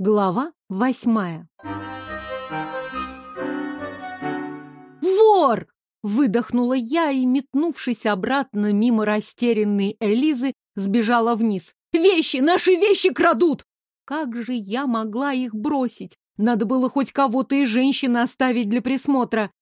Глава восьмая. «Вор!» — выдохнула я и, метнувшись обратно мимо растерянной Элизы, сбежала вниз. «Вещи! Наши вещи крадут!» Как же я могла их бросить? Надо было хоть кого-то из женщин оставить для присмотра.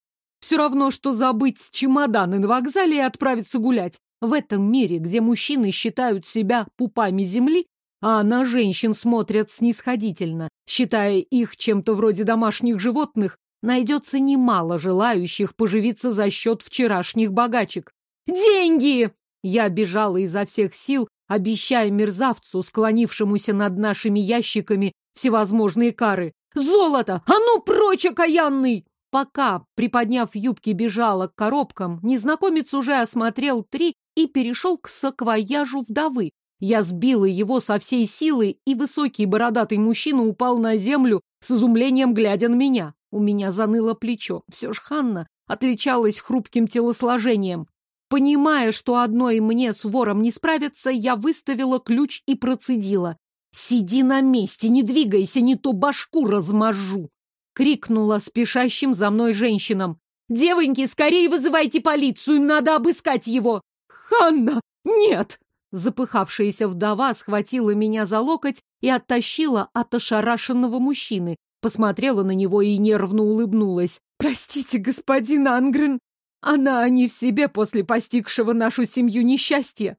Все равно, что забыть чемоданы на вокзале и отправиться гулять. В этом мире, где мужчины считают себя пупами земли, а на женщин смотрят снисходительно, считая их чем-то вроде домашних животных, найдется немало желающих поживиться за счет вчерашних богачек. «Деньги!» Я бежала изо всех сил, обещая мерзавцу, склонившемуся над нашими ящиками, всевозможные кары. «Золото! А ну прочь, окаянный!» Пока, приподняв юбки, бежала к коробкам, незнакомец уже осмотрел три и перешел к саквояжу вдовы. Я сбила его со всей силы, и высокий бородатый мужчина упал на землю с изумлением, глядя на меня. У меня заныло плечо. Все ж Ханна отличалась хрупким телосложением. Понимая, что одной мне с вором не справиться, я выставила ключ и процедила. «Сиди на месте, не двигайся, не то башку размажу!» Крикнула спешащим за мной женщинам. «Девоньки, скорее вызывайте полицию, надо обыскать его!» «Ханна, нет!» Запыхавшаяся вдова схватила меня за локоть и оттащила от ошарашенного мужчины. Посмотрела на него и нервно улыбнулась. «Простите, господин Ангрен, она не в себе после постигшего нашу семью несчастья».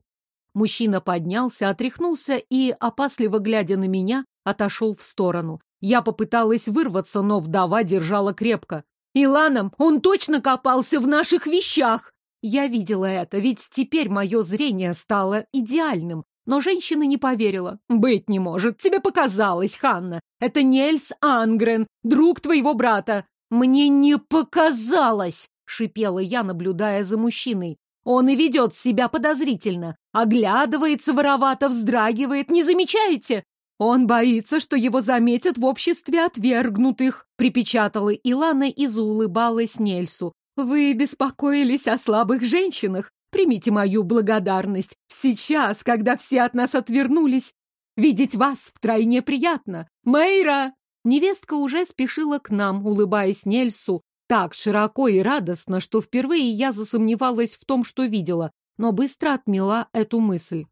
Мужчина поднялся, отряхнулся и, опасливо глядя на меня, отошел в сторону. Я попыталась вырваться, но вдова держала крепко. «Иланом, он точно копался в наших вещах!» Я видела это, ведь теперь мое зрение стало идеальным. Но женщина не поверила. «Быть не может, тебе показалось, Ханна. Это Нельс Ангрен, друг твоего брата». «Мне не показалось!» — шипела я, наблюдая за мужчиной. «Он и ведет себя подозрительно. Оглядывается воровато, вздрагивает. Не замечаете?» «Он боится, что его заметят в обществе отвергнутых», — припечатала Илана и заулыбалась Нельсу. Вы беспокоились о слабых женщинах. Примите мою благодарность. Сейчас, когда все от нас отвернулись, видеть вас втройне приятно. Мэйра!» Невестка уже спешила к нам, улыбаясь Нельсу, так широко и радостно, что впервые я засомневалась в том, что видела, но быстро отмела эту мысль.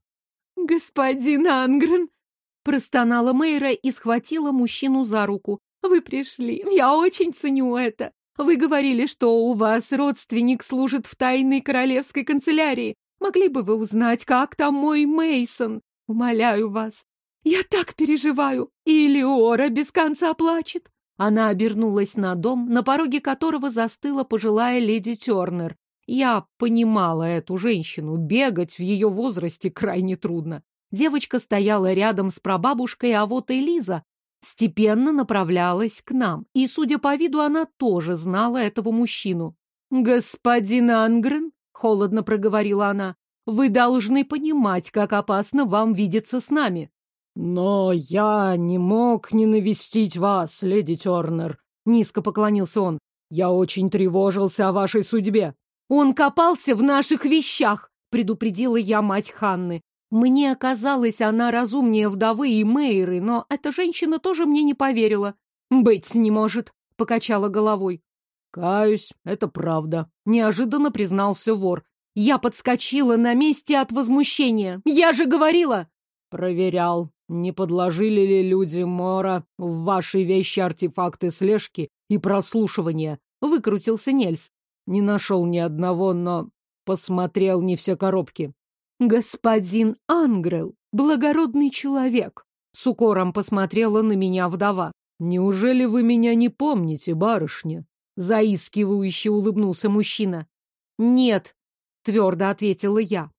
«Господин Ангрен!» — простонала Мэйра и схватила мужчину за руку. «Вы пришли. Я очень ценю это. Вы говорили, что у вас родственник служит в тайной королевской канцелярии. Могли бы вы узнать, как там мой Мейсон? Умоляю вас. Я так переживаю. И Леора без конца плачет. Она обернулась на дом, на пороге которого застыла пожилая леди Тернер. Я понимала эту женщину. Бегать в ее возрасте крайне трудно. Девочка стояла рядом с прабабушкой, а вот Элиза степенно направлялась к нам, и, судя по виду, она тоже знала этого мужчину. «Господин Ангрен», — холодно проговорила она, — «вы должны понимать, как опасно вам видеться с нами». «Но я не мог не навестить вас, леди Тернер», — низко поклонился он. «Я очень тревожился о вашей судьбе». «Он копался в наших вещах», — предупредила я мать Ханны. Мне оказалось, она разумнее вдовы и Мейры, но эта женщина тоже мне не поверила. «Быть не может», — покачала головой. «Каюсь, это правда», — неожиданно признался вор. Я подскочила на месте от возмущения. «Я же говорила!» «Проверял, не подложили ли люди Мора в ваши вещи артефакты слежки и прослушивания?» Выкрутился Нельс. Не нашел ни одного, но посмотрел не все коробки. «Господин Ангрел, благородный человек!» С укором посмотрела на меня вдова. «Неужели вы меня не помните, барышня?» Заискивающе улыбнулся мужчина. «Нет», — твердо ответила я.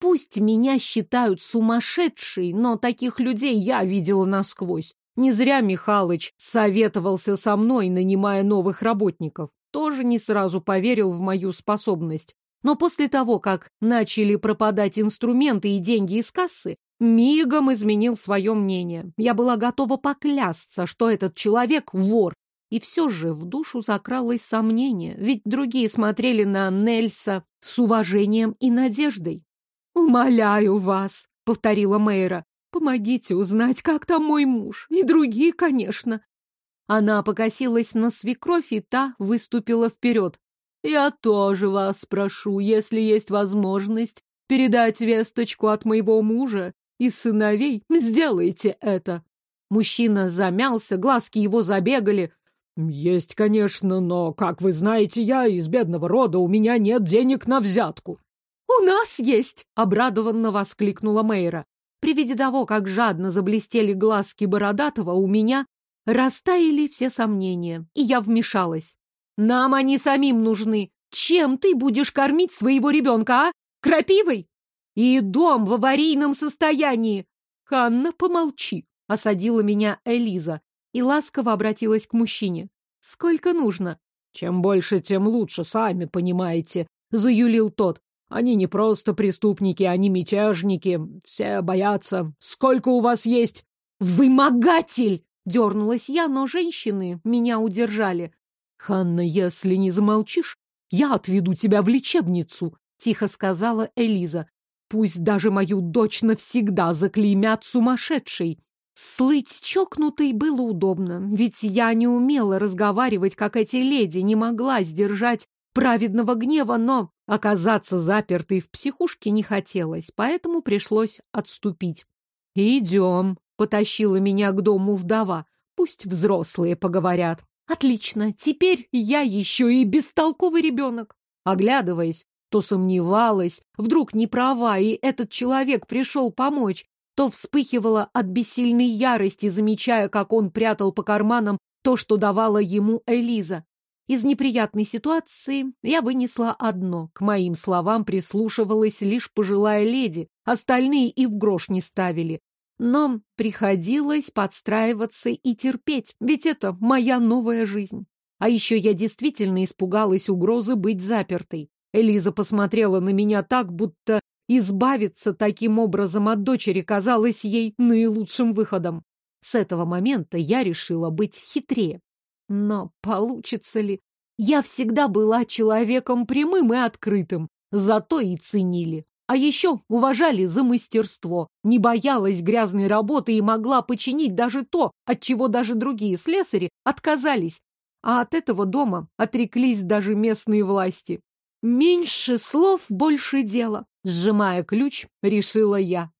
«Пусть меня считают сумасшедшей, но таких людей я видела насквозь. Не зря Михалыч советовался со мной, нанимая новых работников. Тоже не сразу поверил в мою способность. Но после того, как начали пропадать инструменты и деньги из кассы, мигом изменил свое мнение. Я была готова поклясться, что этот человек — вор. И все же в душу закралось сомнение, ведь другие смотрели на Нельса с уважением и надеждой. «Умоляю вас», — повторила Мэйра, Помогите узнать, как там мой муж. И другие, конечно. Она покосилась на свекровь, и та выступила вперед. Я тоже вас прошу, если есть возможность, передать весточку от моего мужа и сыновей, сделайте это. Мужчина замялся, глазки его забегали. Есть, конечно, но, как вы знаете, я из бедного рода, у меня нет денег на взятку. У нас есть, обрадованно воскликнула Мейра. При виде того, как жадно заблестели глазки Бородатого, у меня растаяли все сомнения, и я вмешалась. Нам они самим нужны. Чем ты будешь кормить своего ребенка, а? Крапивой? И дом в аварийном состоянии. Ханна, помолчи, осадила меня Элиза и ласково обратилась к мужчине. Сколько нужно? Чем больше, тем лучше, сами понимаете, заюлил тот. Они не просто преступники, они мятежники. Все боятся. Сколько у вас есть? Вымогатель! Дернулась я, но женщины меня удержали. «Ханна, если не замолчишь, я отведу тебя в лечебницу», — тихо сказала Элиза. «Пусть даже мою дочь навсегда заклеймят сумасшедшей». Слыть чокнутой было удобно, ведь я не умела разговаривать, как эти леди, не могла сдержать праведного гнева, но оказаться запертой в психушке не хотелось, поэтому пришлось отступить. «Идем», — потащила меня к дому вдова, «пусть взрослые поговорят». Отлично, теперь я еще и бестолковый ребенок. Оглядываясь, то сомневалась, вдруг не права, и этот человек пришел помочь, то вспыхивала от бессильной ярости, замечая, как он прятал по карманам то, что давала ему Элиза. Из неприятной ситуации я вынесла одно. К моим словам прислушивалась лишь пожилая леди, остальные и в грош не ставили. Но приходилось подстраиваться и терпеть, ведь это моя новая жизнь. А еще я действительно испугалась угрозы быть запертой. Элиза посмотрела на меня так, будто избавиться таким образом от дочери казалось ей наилучшим выходом. С этого момента я решила быть хитрее. Но получится ли? Я всегда была человеком прямым и открытым, зато и ценили. А еще уважали за мастерство, не боялась грязной работы и могла починить даже то, от чего даже другие слесари отказались. А от этого дома отреклись даже местные власти. Меньше слов, больше дела. Сжимая ключ, решила я.